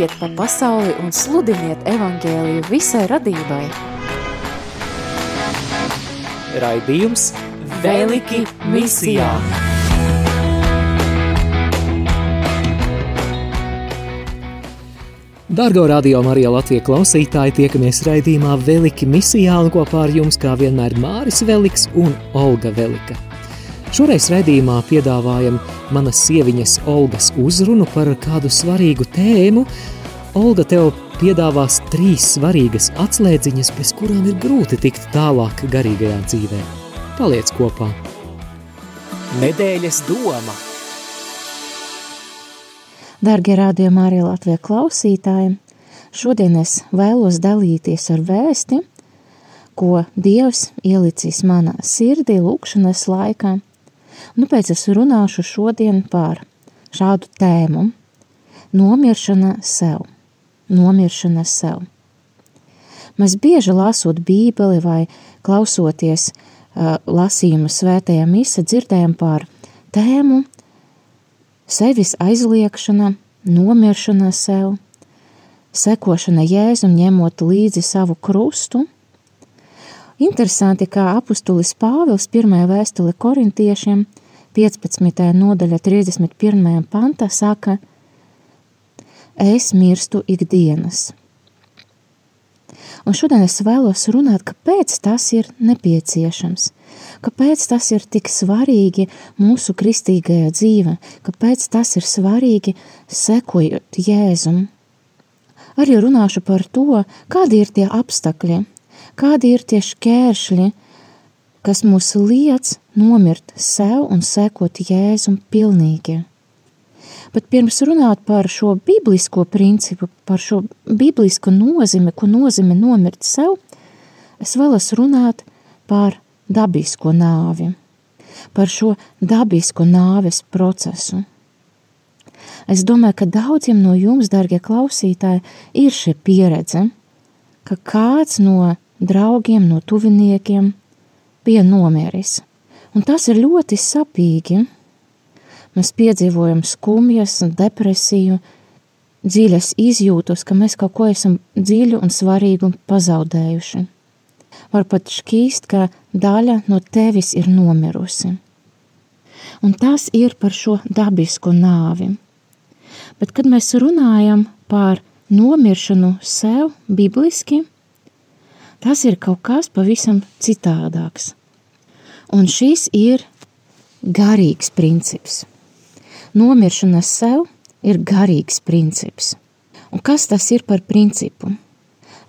Ejiet pa pasauli un sludiniet evaņģēliju visai radībai. Raidījums Veliki misijā! Dargo radio Marija Latvijas klausītāji, tiekamies raidījumā Veliki misijā un kopā ar jums kā vienmēr Māris Veliks un Olga Velika. Šoreiz raidījumā piedāvājam manas sieviņas Olgas uzrunu par kādu svarīgu tēmu. Olga tev piedāvās trīs svarīgas atslēdziņas, bez kurām ir grūti tikt tālāk garīgajā dzīvē. Paliec kopā! Nedēļas doma! Dargie rādījumā arī Latvijas klausītāji, šodien es vēlos dalīties ar vēsti, ko Dievs ielicis manā sirdī lūkšanas laikā – Nu, pēc es runāšu šodien par šādu tēmu – nomiršana sev. Nomiršana sev. Mēs bieži lasot bībeli vai klausoties uh, lasījumu svētajā mise dzirdējam par tēmu sevis aizliekšana, nomiršana sev, sekošana Jēzum ņemot līdzi savu krustu – Interesanti, kā apustulis Pāvils pirmajā vēstule korintiešiem 15. nodaļa 31. pantā saka, es mirstu ikdienas. Un šodien es vēlos runāt, kāpēc tas ir nepieciešams, kāpēc tas ir tik svarīgi mūsu kristīgajā dzīvē, kāpēc tas ir svarīgi sekojot Jēzum. Arī runāšu par to, kādi ir tie apstākļi, kādi ir tie šķēršļi, kas mūs liec nomirt sev un sekot Jēzum pilnīgi. Bet pirms runāt par šo biblisko principu, par šo biblisko nozīmi, ko nozīmē nomirt sev, es vēlos runāt par dabisko nāvi, par šo dabisko nāves procesu. Es domāju, ka daudziem no jums, darbie klausītāji, ir šī pieredze, ka kāds no draugiem, no tuviniekiem bija nomiris. Un tas ir ļoti sapīgi. Mēs piedzīvojam skumjas, depresiju, dziļas izjūtas, ka mēs kaut ko esam dziļu un svarīgu pazaudējuši. Var pat šķīst, ka daļa no tevis ir nomirusi. Un tas ir par šo dabisku nāvi. Bet, kad mēs runājam par nomiršanu sev bibliski, tas ir kaut kas pavisam citādāks. Un šis ir garīgs princips. Nomiršana sev ir garīgs princips. Un kas tas ir par principu?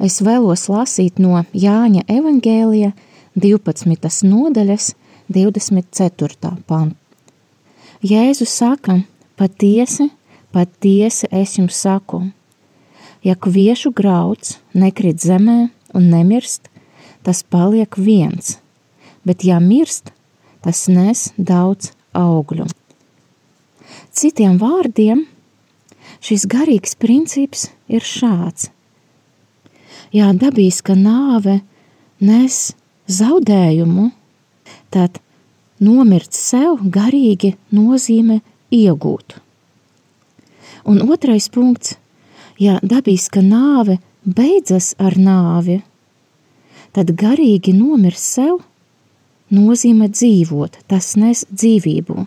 Es vēlos lasīt no Jāņa evangēlija 12. nodaļas 24. panta. Jēzus saka, patiesi, patiesi es jums saku, ja kviešu grauds nekrit zemē un nemirst, tas paliek viens, bet ja mirst, tas nes daudz augļu. Citiem vārdiem, šis garīgs princips ir šāds. Ja dabīska nāve nes zaudējumu, tad nomirt sev garīgi nozīmē iegūt. Un otrais punkts, ja dabīska nāve beidzas ar nāvi, tad garīgi nomirt sev nozīmē dzīvot, tas nes dzīvību.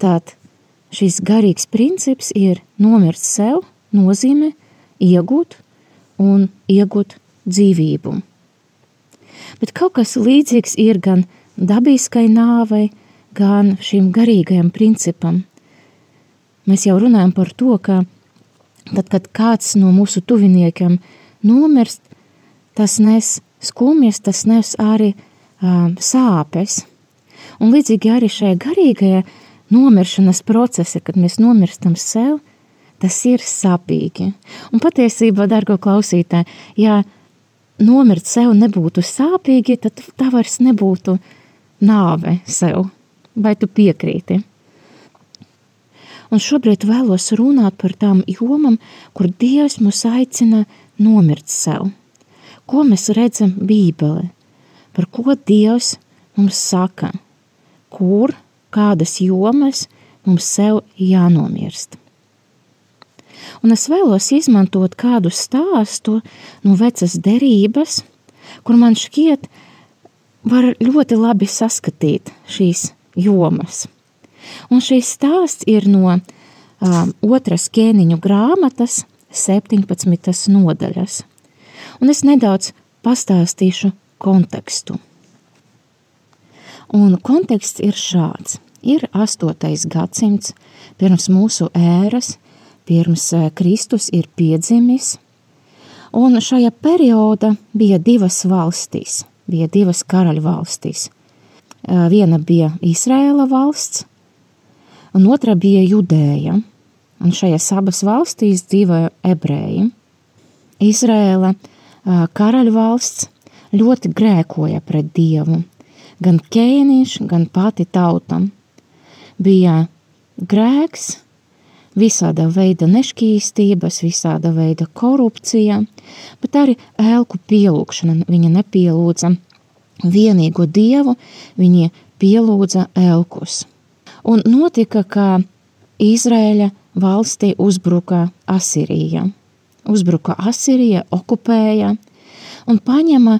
Tātad šis garīgs princips ir nomirt sev, nozīmē iegūt un iegūt dzīvību. Bet kaut kas līdzīgs ir gan dabiskai nāvei, gan šim garīgajam principam. Mēs jau runājam par to, ka Tad, kad kāds no mūsu tuviniekiem nomirst, tas nes skumjas, tas nes arī um, sāpes. Un līdzīgi arī šajā garīgajā nomiršanas procesā, kad mēs nomirstam sev, tas ir sāpīgi. Un patiesībā, dargo klausītāji, ja nomirt sev nebūtu sāpīgi, tad tā vairs nebūtu nāve sev. Vai tu piekrīti? Un šobrīd vēlos runāt par tām jomām, kur Dievs mūs aicina nomirt sev. Ko mēs redzam Bībelē? Par ko Dievs mums saka? Kur, kādas jomas mums sev jānomirst? Un es vēlos izmantot kādu stāstu no vecas derības, kur man šķiet, var ļoti labi saskatīt šīs jomas. Un šīs stāsts ir no um, otras ķēniņu grāmatas, 17. nodaļas. Un es nedaudz pastāstīšu kontekstu. Un konteksts ir šāds. Ir 8. gadsimts, pirms mūsu ēras, pirms eh, Kristus ir piedzimis, un šajā perioda bija divas valstis, bija divas karaļu valstis. Eh, viena bija Izraēla valsts, un otra bija Judēja, un šajās abas valstīs dzīvoja ebreji. Izraēla eh, karaļu valsts ļoti grēkoja pret Dievu, gan ķēniņš, gan pati tautam bija grēks, visāda veida nešķīstības, visāda veida korupcija, bet arī ēlku pielūgšana. Viņa nepielūdza vienīgo dievu, viņa pielūdza ēlkus. Un notika, ka Izraēļa valstī uzbruka Asirija. Uzbruka Asirija, okupēja un paņēma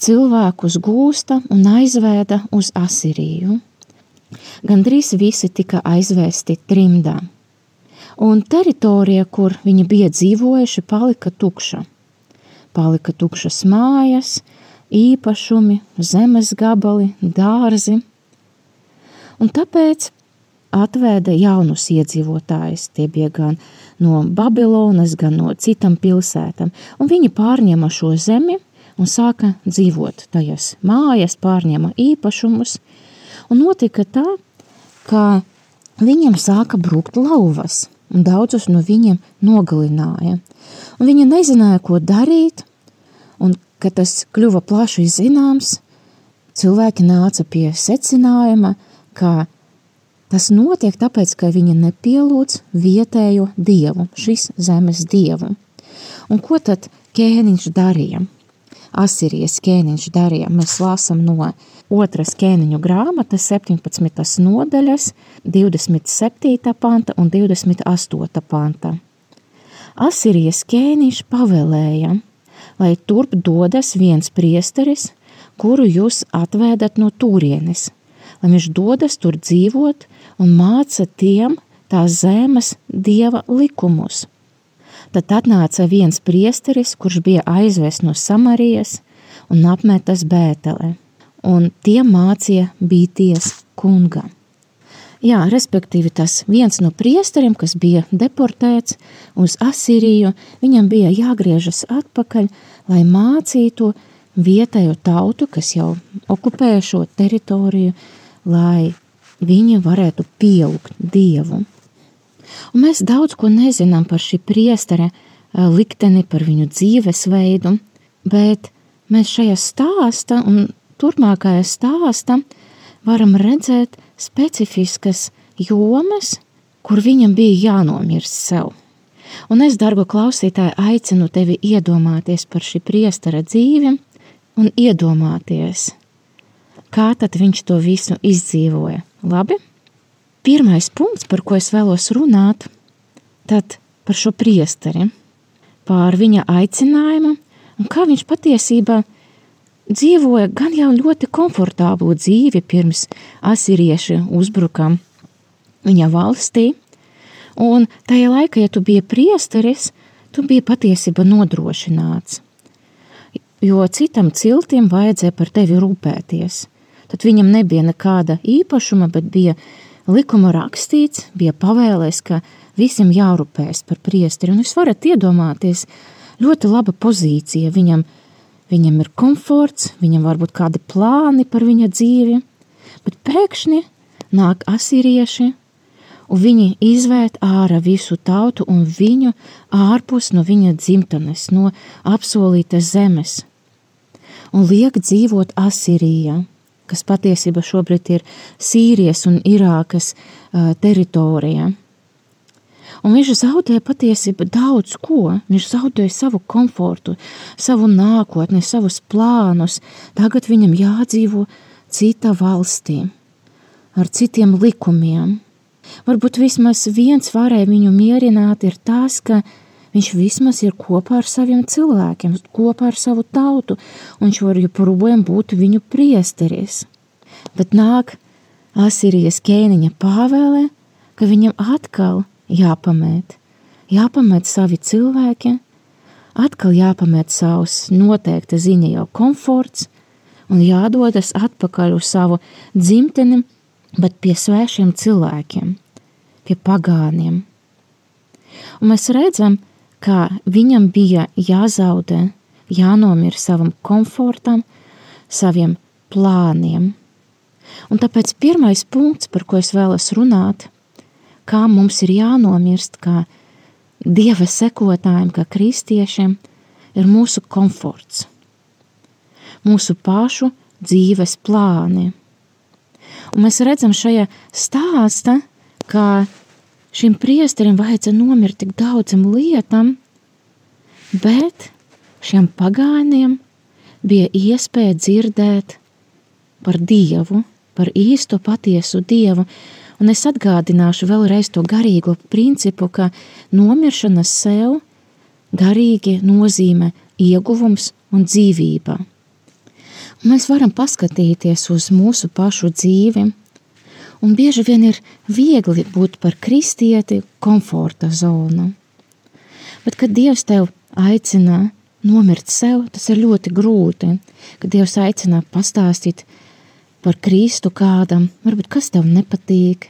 cilvēkus gūsta un aizvēda uz Asiriju. Gandrīz visi tika aizvēsti trimdā, un teritorija, kur viņi bija dzīvojuši, palika tukša. Palika tukšas mājas, īpašumi, zemes gabali, dārzi, un tāpēc atvēda jaunus iedzīvotājus. Tie bija gan no Babilonas, gan no citām pilsētām, un viņi pārņēma šo zemi un sāka dzīvot tajās mājas, pārņēma īpašumus, Un notika tā, ka viņiem sāka brukt lauvas, un daudzus no viņiem nogalināja. Un viņi nezināja, ko darīt, un, kad tas kļuva plaši zināms, cilvēki nāca pie secinājuma, ka tas notiek tāpēc, ka viņi nepielūdz vietējo dievu, šis zemes dievu. Un ko tad ķēniņš darīja? Asirijas ķēniņš darīja, mēs lāsam no otras ķēniņu grāmatas 17. nodaļas 27. panta un 28. panta. Asirijas ķēniņš pavēlēja, lai turp dodas viens priesteris, kuru jūs atvēdat no turienes, lai viņš dodas tur dzīvot un māca tiem tās zemes dieva likumus. Tad atnāca viens priesteris, kurš bija aizvests no Samarijas un apmetas Bētelē un tie mācīja bīties kungam. Jā, respektīvi tas viens no priesteriem, kas bija deportēts uz Asīriju, viņam bija jāgriežas atpakaļ, lai mācītu vietējo tautu, kas jau okupēja šo teritoriju, lai viņi varētu pielūgt Dievu. Un mēs daudz ko nezinām par šī priestera eh, likteni, par viņu dzīvesveidu, bet mēs šajā stāsta un turpmākajā stāsta varam redzēt specifiskas jomas, kur viņam bija jānomirst sev. Un es, dargo klausītāji, aicinu tevi iedomāties par šī priestara dzīvi un iedomāties, kā tad viņš to visu izdzīvoja. Labi? Pirmais punkts, par ko es vēlos runāt, tad par šo priesteri, pār viņa aicinājumu un kā viņš patiesībā dzīvoja gan jau ļoti komfortāblu dzīvi pirms asirieši uzbrukam viņa valstī, un tajā laikā, ja tu biji priesteris, tu biji patiesībā nodrošināts, jo citam ciltim vajadzēja par tevi rūpēties. Tad viņam nebija nekāda īpašuma, bet bija likuma rakstīts, bija pavēlēs, ka visiem jārūpēs par priesteri, un jūs varat iedomāties, ļoti laba pozīcija. Viņam viņam ir komforts, viņam varbūt kādi plāni par viņa dzīvi, bet pēkšņi nāk asīrieši, un viņi izvērt ārā visu tautu un viņu ārpus no viņa dzimtenes, no apsolītas zemes, un liek dzīvot Asīrijā, kas patiesībā šobrīd ir Sīrijas un Irākas teritorijā. Un viņš zaudēja patiesībā daudz ko. Viņš zaudēja savu komfortu, savu nākotni, savus plānus. Tagad viņam jādzīvo cita valstī, ar citiem likumiem. Varbūt vismaz viens varēja viņu mierināt, ir tas, ka viņš vismaz ir kopā ar saviem cilvēkiem, kopā ar savu tautu, un viņš var joprojām būt viņu priesteris. Bet nāk Asirijas ķēniņa pāvēlē, ka viņam atkal jāpamēt, jāpamēt savi cilvēki, atkal jāpamēt savs noteikta ziņa jau komforts, un jādodas atpakaļ uz savu dzimteni, bet pie svešiem cilvēkiem, pie pagāniem. Un mēs redzam, ka viņam bija jāzaudē, jānomir savam komfortam, saviem plāniem. Un tāpēc pirmais punkts, par ko es vēlos runāt, kā mums ir jānomirst, kā dieva sekotājiem, kā kristiešiem, ir mūsu komforts mūsu pašu dzīves plāni. Un mēs redzam šajā stāstā, ka šim priesterim vajadzēja nomirt tik daudzam lietam, bet šiem pagāniem bija iespēja dzirdēt par Dievu, par īsto patiesu Dievu, un es atgādināšu vēlreiz to garīgo principu, ka nomiršana sev garīgi nozīmē ieguvums un dzīvība. Mēs varam paskatīties uz mūsu pašu dzīvi, un bieži vien ir viegli būt par kristieti komforta zonu. Bet, kad Dievs tev aicina nomirt sev, tas ir ļoti grūti. Kad Dievs aicina pastāstīt par Kristu kādam, varbūt kas tev nepatīk,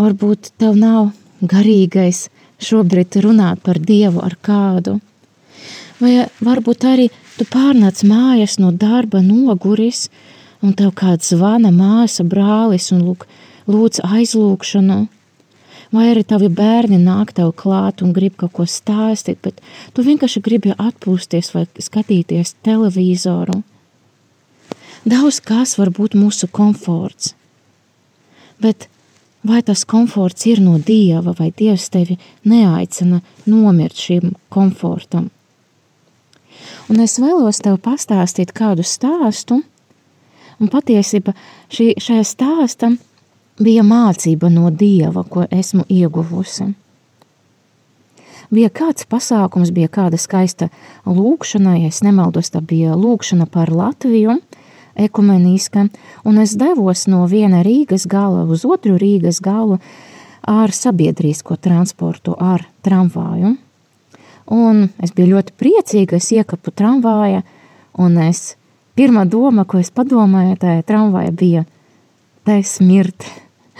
varbūt tev nav garīgais šobrīd runāt par Dievu ar kādu, vai varbūt arī Tu pārnāc mājās no darba noguris, un tev kāds zvana māsa, brālis un lūk, lūdz aizlūgšanu. Vai arī tavi bērni nāk tev klāt un grib kaut ko stāstīt, bet tu vienkārši gribi atpūsties vai skatīties televizoru. Daudz kas var būt mūsu komforts, bet vai tas komforts ir no Dieva, vai Dievs tevi neaicina nomirt šim komfortam? Un es vēlos tev pastāstīt kādu stāstu, un patiesībā šī, šajā stāstā bija mācība no Dieva, ko esmu ieguvusi. Bija kāds pasākums, bija kāda skaista lūkšana, ja es nemaldos, tā bija lūkšana par Latviju, ekumeniska, un es devos no viena Rīgas gala uz otru Rīgas galu ar sabiedrīsko transportu, ar tramvāju. Un es biju ļoti priecīga, es iekapu tramvāja, un es pirmā doma, ko es padomāju, tajā tramvāja bija, tā ir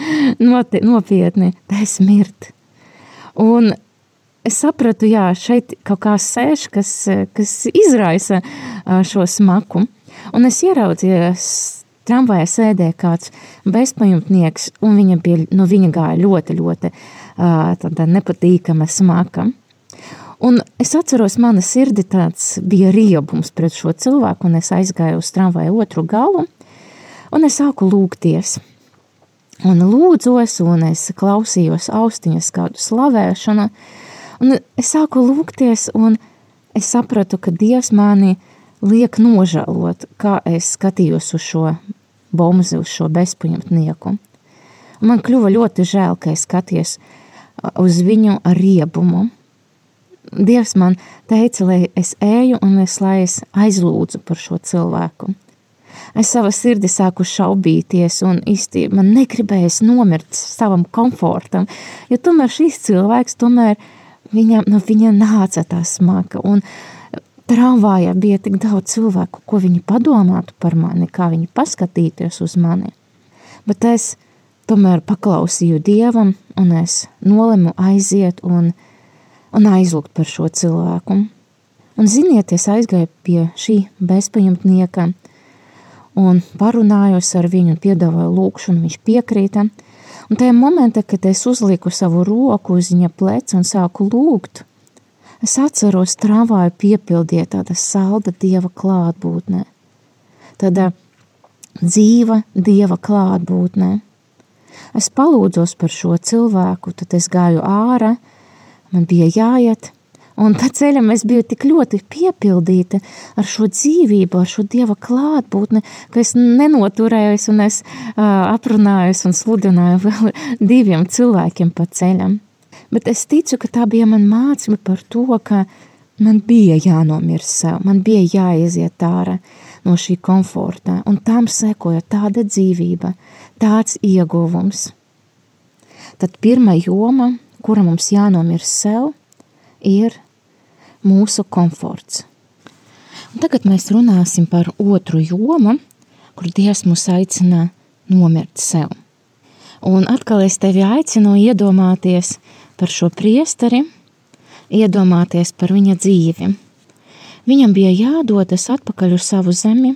smirt. Nopietni, tā ir smirt. Un es sapratu, jā, šeit kaut kā sēž, kas, kas izraisa šo smaku. Un es ieraudzījos, tramvajā sēdēja kāds bezpajumtnieks, un viņa bija, nu, viņa gāja ļoti, ļoti tāda nepatīkama smaka. Un es atceros, mana sirdi tāds bija riebums pret šo cilvēku, un es aizgāju uz tramvaju otru galu, un es sāku lūgties. Un lūdzos, un es klausījos austiņas kādu slavēšanu, un es sāku lūgties, un es sapratu, ka Dievs mani liek nožēlot, kā es skatījos uz šo bomzi, uz šo bezpajumtnieku. Man kļuva ļoti žēl, ka es skaties uz viņu ar riebumu, Dievs man teica, lai es eju un es, lai es aizlūdzu par šo cilvēku. Es savā sirdī sāku šaubīties, un īstenībā man negribējās nomirt savam komfortam, jo tomēr šīs cilvēks, tomēr viņam, no viņa nāca tā smaka, un tramvājā bija tik daudz cilvēku, ko viņi padomātu par mani, kā viņi paskatīties uz mani. Bet es tomēr paklausīju Dievam, un es nolemu aiziet un un aizlūgt par šo cilvēku. Un ziniet, es aizgāju pie šī bezpajumtnieka un parunājos ar viņu piedāvāju lūkšanu, viņš piekrīta. Un tajā momentā, kad es uzliku savu roku uz viņa pleca un sāku lūgt, es atceros tramvāju piepildīja tāda salda dieva klātbūtnē, tāda dzīva dieva klātbūtnē. Es palūdzos par šo cilvēku, tad es gāju ārā, man bija jāiet, Un pa ceļam es biju tik ļoti piepildīta ar šo dzīvību, ar šo dieva klātbūtni, ka es nenoturējos un es uh, aprunājos un sludināju vēl diviem cilvēkiem pa ceļam. Bet es ticu, ka tā bija man mācība par to, ka man bija jānomirst sev, man bija jāiziet ārā no šī komforta, un tam sekoja tāda dzīvība, tāds ieguvums. Tad pirmā joma, kura mums jānomirst sev, ir mūsu komforts. Un tagad mēs runāsim par otru jomu, kur Dievs mūs aicina nomirt sev. Un atkal es tevi aicinu iedomāties par šo priesteri, iedomāties par viņa dzīvi. Viņam bija jādodas atpakaļ uz savu zemi,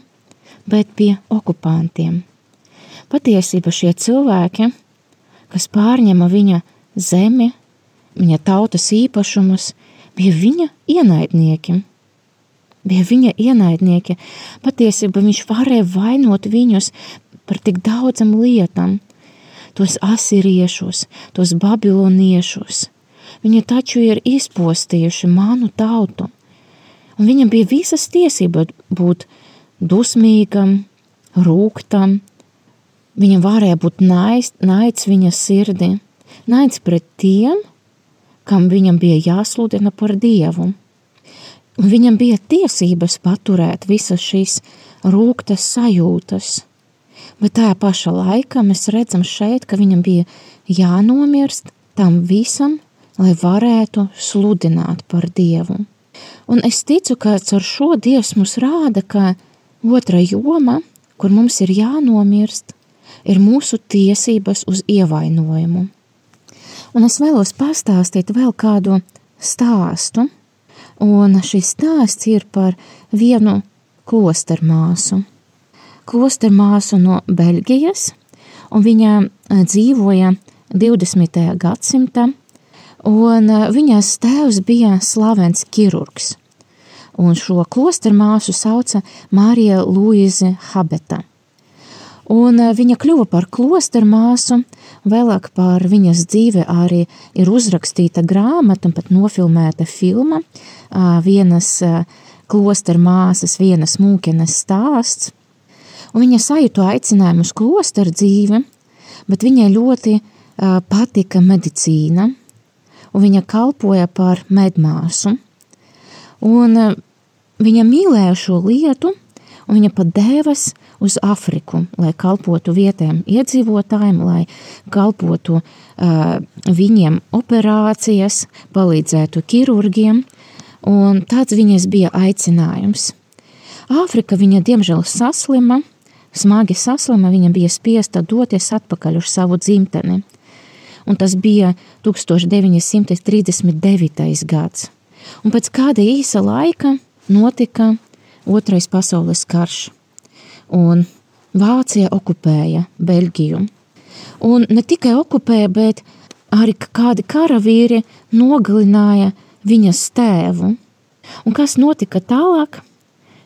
bet pie okupantiem. Patiesībā šie cilvēki, kas pārņema viņa zemi, viņa tautas īpašumus, bija viņa ienaidnieki. Bija viņa ienaidnieki. Patiesībā viņš varēja vainot viņus par tik daudzam lietām. Tos asiriešus, tos babiloniešus. Viņi taču ir izpostījuši manu tautu. Un viņam bija visas tiesības būt dusmīgam, rūktam. Viņam varēja būt naids, naids viņa sirdī, naids pret tiem, kam viņam bija jāsludina par Dievu. Un viņam bija tiesības paturēt visas šīs rūktas sajūtas, bet tajā pašā laikā mēs redzam šeit, ka viņam bija jānomirst tam visam, lai varētu sludināt par Dievu. Un es ticu, ka ar šo Dievs mums rāda, ka otra joma, kur mums ir jānomirst, ir mūsu tiesības uz ievainojumu. Un es vēlos pastāstīt vēl kādu stāstu, un šis stāsts ir par vienu klostermāsu. Klostermāsu no Beļģijas, un viņa eh, dzīvoja 20. gadsimta, un eh, viņas tēvs bija slavens ķirurgs. Un šo klostermāsu sauca Mārija Luīze Habeta. Un eh, viņa kļuva par klostermāsu, vēlāk par viņas dzīvi arī ir uzrakstīta grāmata un pat nofilmēta filma vienas klostermāsas, vienas mūkenes stāsts. Un viņa sajūta aicinājumu uz klosteru dzīvi, bet viņai ļoti patika medicīna, un viņa kalpoja par medmāsu. Un viņa mīlēja šo lietu, un viņa pat devas uz Afriku, lai kalpotu vietējiem iedzīvotājiem, lai kalpotu uh, viņiem operācijas, palīdzētu ķirurgiem, un tāds viņas bija aicinājums. Āfrika viņa diemžēl saslima, smagi saslima, viņa bija spiesta doties atpakaļ uz savu dzimteni, un tas bija 1939. gads. Un pēc kāda īsa laika notika Otrais pasaules karš un Vācija okupēja Beļģiju. Un ne tikai okupēja, bet arī kādi karavīri nogalināja viņas tēvu. Un kas notika tālāk?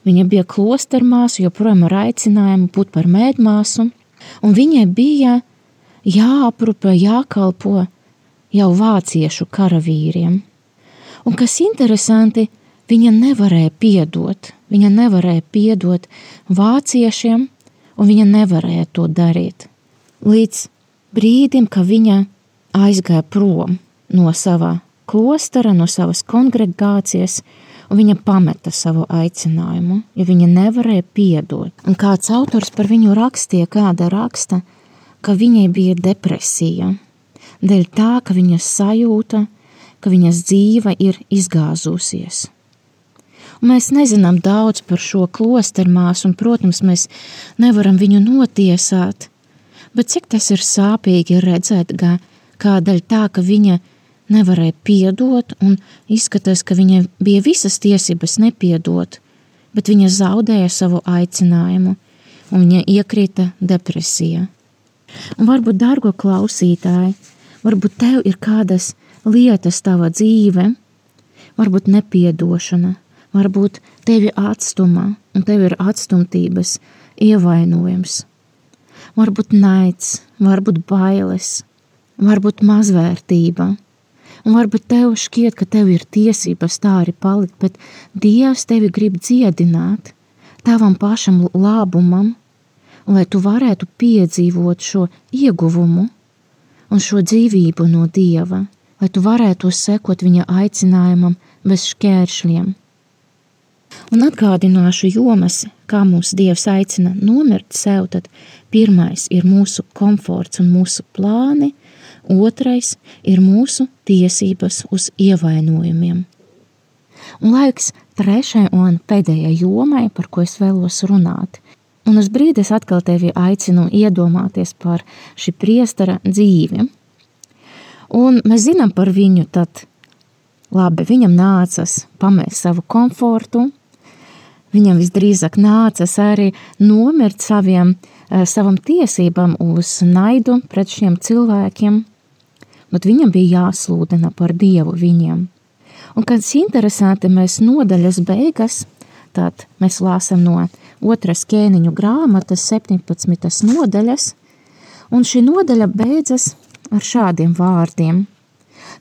Viņa bija klostermāsa, joprojām ar aicinājumu būt par mēdmāsu, un viņai bija jāaprūpē, jākalpo jau vāciešu karavīriem. Un kas interesanti, viņa nevarēja piedot Viņa nevarēja piedot vāciešiem, un viņa nevarēja to darīt. Līdz brīdim, kad viņa aizgāja prom no sava klostera, no savas kongregācijas, un viņa pameta savu aicinājumu, jo viņa nevarēja piedot. Un kāds autors par viņu rakstīja, kāda raksta, ka viņai bija depresija, dēļ tā, ka viņa sajūta, ka viņas dzīve ir izgāzusies. Mēs nezinām daudz par šo klostermāsu, un, protams, mēs nevaram viņu notiesāt. Bet cik tas ir sāpīgi redzēt, ka kādēļ tā, ka viņa nevarēja piedot, un izskatās, ka viņai bija visas tiesības nepiedot, bet viņa zaudēja savu aicinājumu, un viņa iekrita depresijā. Un varbūt, dārgo klausītāji, varbūt tev ir kādas lietas tava dzīve, varbūt nepiedošana, varbūt tevi atstumā, un tev ir atstumtības ievainojums. Varbūt naids, varbūt bailes, varbūt mazvērtība, Un varbūt tev šķiet, ka tev ir tiesības tā arī palikt, bet Dievs tevi grib dziedināt tavam pašam labumam, lai tu varētu piedzīvot šo ieguvumu un šo dzīvību no Dieva, lai tu varētu sekot viņa aicinājumam bez šķēršļiem. Un atgādināšu jomas, kā mūsu Dievs aicina nomirt sev, tad pirmais ir mūsu komforts un mūsu plāni, otrais ir mūsu tiesības uz ievainojumiem. Un laiks trešajai un pēdējai jomai, par ko es vēlos runāt. Un uz brīdi es atkal tevi aicinu iedomāties par šī priestara dzīvi. Un mēs zinām par viņu, tad labi, viņam nācas pamest savu komfortu, viņam visdrīzāk nācas arī nomirt saviem, eh, savam tiesībām uz naidu pret šiem cilvēkiem, bet viņam bija jāslūdina par Dievu viņiem. Un, kad interesanti mēs nodaļas beigas, tad mēs lāsam no otras ķēniņu grāmatas 17. nodaļas, un šī nodaļa beidzas ar šādiem vārdiem.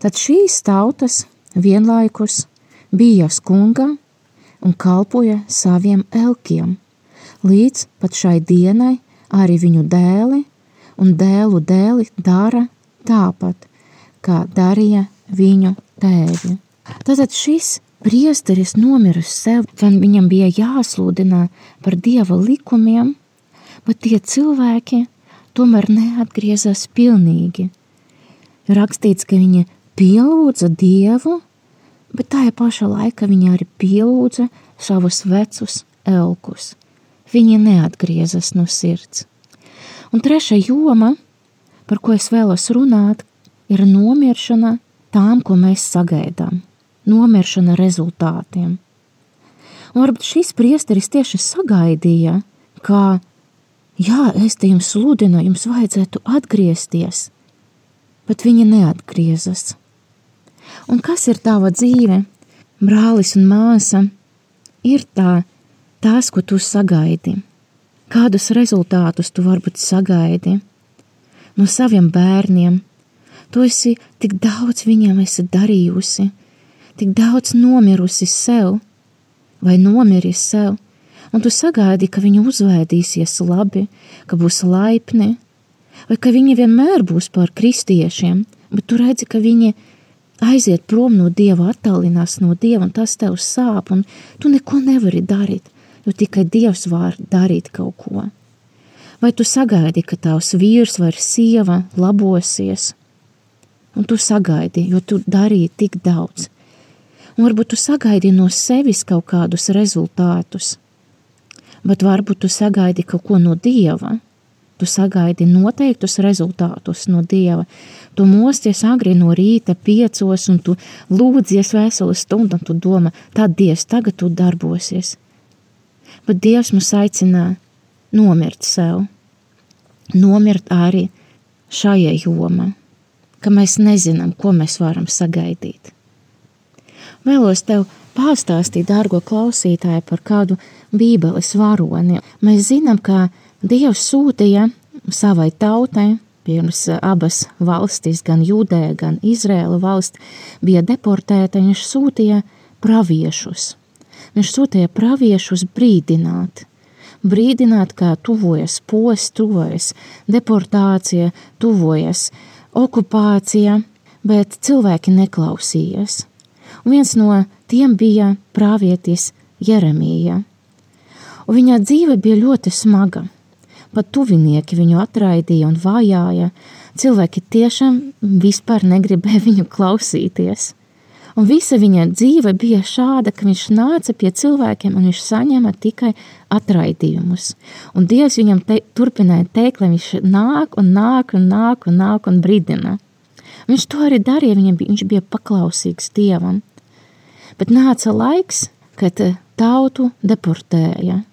Tad šīs tautas vienlaikus bija kunga un kalpoja saviem elkiem, līdz pat šai dienai arī viņu dēli un dēlu dēli dara tāpat, kā darīja viņu tēvi. Tātad šis priesteris nomiris sev, gan viņam bija jāsludina par dieva likumiem, bet tie cilvēki tomēr neatgriezās pilnīgi. Rakstīts, ka viņi pielūdza dievu, bet tajā pašā laikā viņi arī pielūdza savus vecus elkus. Viņi neatgriezās no sirds. Un trešā joma, par ko es vēlos runāt, ir nomiršana tām, ko mēs sagaidām, nomiršana rezultātiem. Un varbūt šis priesteris tieši sagaidīja, ka, jā, es te jums sludinu, jums vajadzētu atgriezties, bet viņi neatgriezas. Un kas ir tava dzīve, brālis un māsa, ir tā, tās, ko tu sagaidi, kādus rezultātus tu varbūt sagaidi? No saviem bērniem, Tu esi tik daudz viņam esi darījusi, tik daudz nomirusi sev, vai nomiris sev, un tu sagaidi, ka viņi uzvēdīsies labi, ka būs laipni, vai ka viņi vienmēr būs par kristiešiem, bet tu redzi, ka viņi aiziet prom no Dieva, attālinās no Dieva, un tas tev sāp, un tu neko nevari darīt, jo tikai Dievs var darīt kaut ko. Vai tu sagaidi, ka tavs vīrs vai sieva labosies, un tu sagaidi, jo tu darīji tik daudz. Un varbūt tu sagaidi no sevis kaut kādus rezultātus, bet varbūt tu sagaidi kaut ko no Dieva. Tu sagaidi noteiktus rezultātus no Dieva. Tu mosties agri no rīta, piecos, un tu lūdzies veselu stundu, un tu domā, tad Dievs tagad tu darbosies. Bet Dievs mums aicina nomirt sev, nomirt arī šajā jomā ka mēs nezinām, ko mēs varam sagaidīt. Vēlos tev pastāstīt, dārgo klausītāju, par kādu Bībeles varoni. Mēs zinām, ka Dievs sūtīja savai tautai, pirms abas valstis, gan Jūdeja, gan Izrēla valsts, bija deportēta, viņš sūtīja praviešus. Viņš sūtīja praviešus brīdināt, brīdināt, kā tuvojas posts, tuvojas deportācija, tuvojas okupācija, bet cilvēki neklausījās. Un viens no tiem bija prāvietis Jeremija. Un viņa dzīve bija ļoti smaga. Pat tuvinieki viņu atraidīja un vajāja. Cilvēki tiešām vispār negribēja viņu klausīties. Un visa viņa dzīve bija šāda, ka viņš nāca pie cilvēkiem un viņš saņēma tikai atraidījumus. Un Dievs viņam te, turpināja teikt, lai viņš nāk un nāk un nāk un nāk un brīdina. Viņš to arī darīja, viņam bija, viņš bija paklausīgs Dievam. Bet nāca laiks, kad tautu deportēja.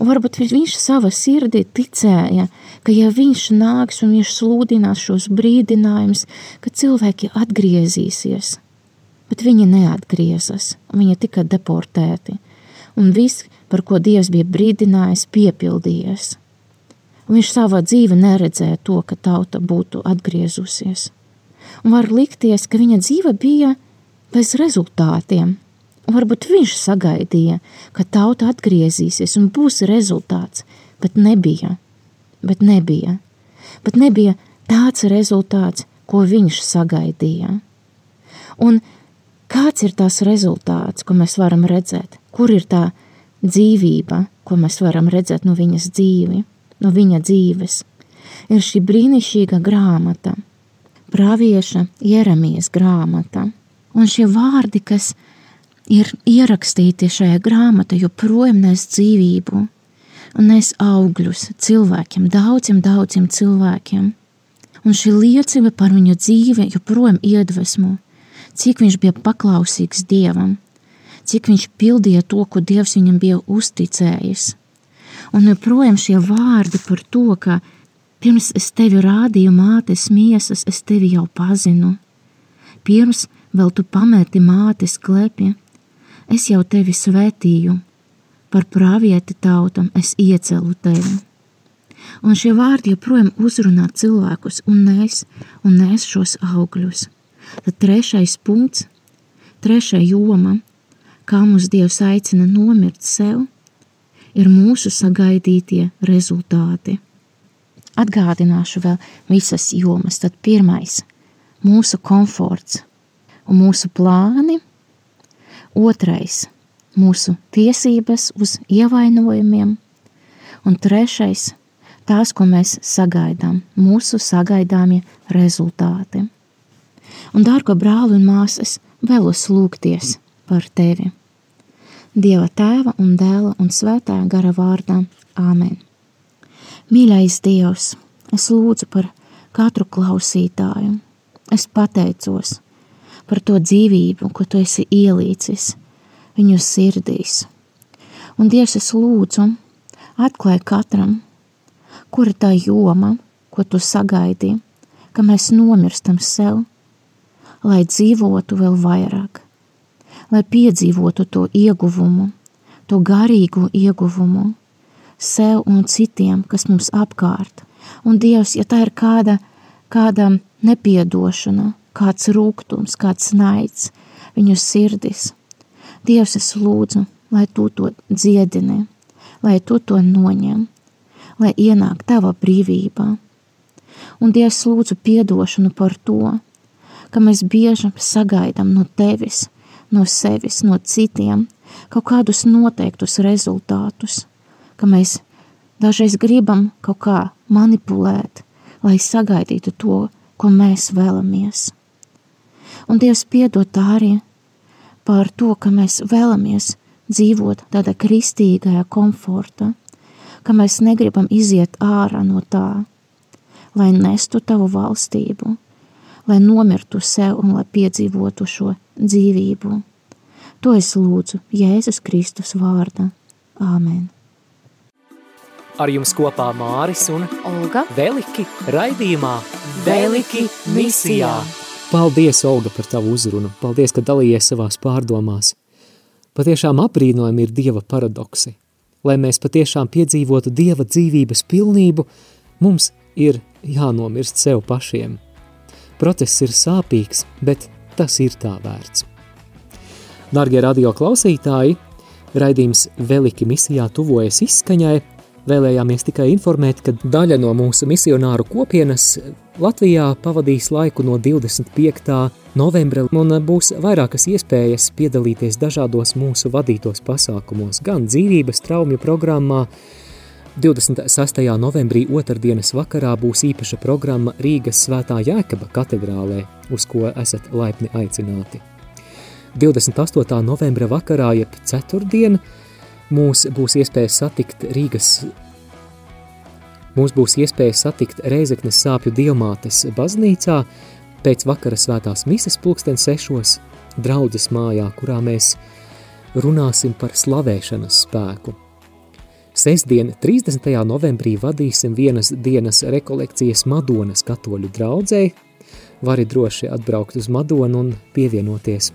Un varbūt viņš savā sirdī ticēja, ka ja viņš nāks un viņš sludinās šos brīdinājumus, ka cilvēki atgriezīsies – bet viņi neatgriezas, viņi tika deportēti, un viss, par ko Dievs bija brīdinājis, piepildījies. Un viņš savā dzīvē neredzēja to, ka tauta būtu atgriezusies. Un var likties, ka viņa dzīve bija bez rezultātiem. Un varbūt viņš sagaidīja, ka tauta atgriezīsies un būs rezultāts, bet nebija. Bet nebija. Bet nebija tāds rezultāts, ko viņš sagaidīja. Un kāds ir tās rezultāts, ko mēs varam redzēt? Kur ir tā dzīvība, ko mēs varam redzēt no viņas dzīvi, no viņa dzīves? Ir šī brīnišķīga grāmata, pravieša Jeremijas grāmata. Un šie vārdi, kas ir ierakstīti šajā grāmatā, joprojām nes dzīvību un nes augļus cilvēkiem, daudziem, daudziem cilvēkiem. Un šī liecība par viņu dzīvi joprojām iedvesmo, cik viņš bija paklausīgs Dievam, cik viņš pildīja to, ko Dievs viņam bija uzticējis. Un joprojām šie vārdi par to, ka pirms es tevi rādīju mātes miesas, es tevi jau pazinu. Pirms vēl tu pamēti mātes klepi, es jau tevi svētīju, par pravieti tautam es iecelu tevi. Un šie vārdi joprojām uzrunā cilvēkus un nes, un nes šos augļus. Tad trešais punkts, trešā joma, kā mums Dievs aicina nomirt sev, ir mūsu sagaidītie rezultāti. Atgādināšu vēl visas jomas. Tad pirmais - mūsu komforts un mūsu plāni – otrais - mūsu tiesības uz ievainojumiem, un trešais - tās, ko mēs sagaidām, mūsu sagaidāmie rezultāti. Un, dārgo brāli un māsas, vēlos lūgties par tevi. Dieva tēva un dēla un svētā gara vārdā - Āmen. Mīļais Dievs, es lūdzu par katru klausītāju. Es pateicos par to dzīvību, ko tu esi ielīcis viņu sirdīs. Un Dievs, es lūdzu, atklāj katram, kur ir tā joma, ko tu sagaidi, ka mēs nomirstam sev, lai dzīvotu vēl vairāk, lai piedzīvotu to ieguvumu, to garīgu ieguvumu sev un citiem, kas mums apkārt. Un Dievs, ja tā ir kāda, kāda nepiedošana, kāds rūkums, kāds naids viņu sirdis. Dievs, es lūdzu, lai tu to dziedini, lai tu to noņem, lai ienāk tava brīvībā. Un Dievs lūdzu piedošanu par to, ka mēs bieži sagaidām no tevis, no sevis, no citiem kaut kādus noteiktus rezultātus, ka mēs dažreiz gribam kaut kā manipulēt, lai sagaidītu to, ko mēs vēlamies. Un Dievs piedod tā arī par to, ka mēs vēlamies dzīvot tādā kristīgajā komfortā, ka mēs negribam iziet ārā no tā, lai nestu tavu valstību, lai nomirtu sev un lai piedzīvotu šo dzīvību. To es lūdzu Jēzus Kristus vārdā. Āmen! Ar jums kopā Māris un Olga Veliki raidījumā Veliki misijā. Paldies, Olga, par tavu uzrunu. Paldies, ka dalījies savās pārdomās. Patiešām apbrīnojami ir Dieva paradoksi. Lai mēs patiešām piedzīvotu Dieva dzīvības pilnību, mums ir jānomirst sev pašiem. Process ir sāpīgs, bet tas ir tā vērts. Dargie radio klausītāji, raidījums Veliki misijā tuvojas izskaņai – Vēlējāmies tikai informēt, ka daļa no mūsu misionāru kopienas Latvijā pavadīs laiku no 25. novembra un būs vairākas iespējas piedalīties dažādos mūsu vadītos pasākumos, gan dzīvības traumju programmā, 26. novembrī otrdienas vakarā būs īpaša programma Rīgas svētā Jēkaba katedrālē, uz ko esat laipni aicināti. 28. novembra vakarā, jeb ceturtdiena, Mūs būs iespēja satikt Rīgas, mums būs iespēja satikt Reizeknes sāpju dievmātes baznīcā pēc vakara svētās mises pulksten sešos draudzes mājā, kurā mēs runāsim par slavēšanas spēku. Sestdien, 30. novembrī vadīsim vienas dienas rekolekcijas Madonas katoļu draudzēji, vari droši atbraukt uz Madonu un pievienoties.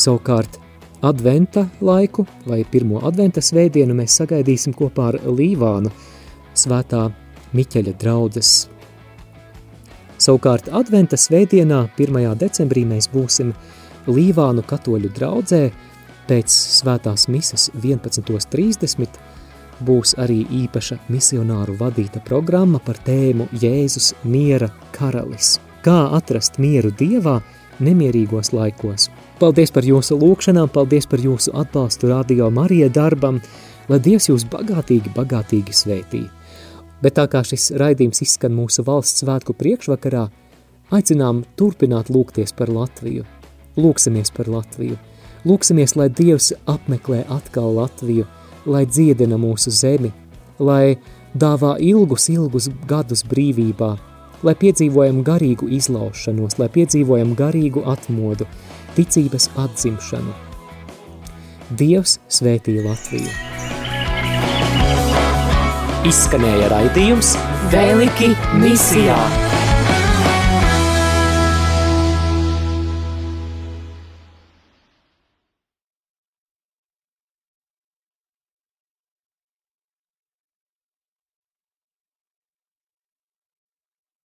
Savukārt adventa laiku vai pirmo adventa svētdienu mēs sagaidīsim kopā ar Līvānu svētā Miķeļa draudzes Savukārt adventa svētdienā 1. decembrī mēs būsim Līvānu katoļu draudzē pēc svētās mises 11.30 būs arī īpaša misionāru vadīta programma par tēmu Jēzus miera karalis. Kā atrast mieru Dievā nemierīgos laikos. Paldies par jūsu lūkšanām, paldies par jūsu atbalstu Radio Marija darbam, lai Dievs jūs bagātīgi, bagātīgi svētī. Bet tā kā šis raidījums izskan mūsu valsts svētku priekšvakarā, aicinām turpināt lūgties par Latviju. Lūksimies par Latviju. Lūksimies, lai Dievs apmeklē atkal Latviju, lai dziedina mūsu zemi, lai dāvā ilgus, ilgus gadus brīvībā, lai piedzīvojam garīgu izlaušanos, lai piedzīvojam garīgu atmodu, ticības atzimšanu. Dievs svētī Latviju! Izskanēja raidījums Veliki misijā!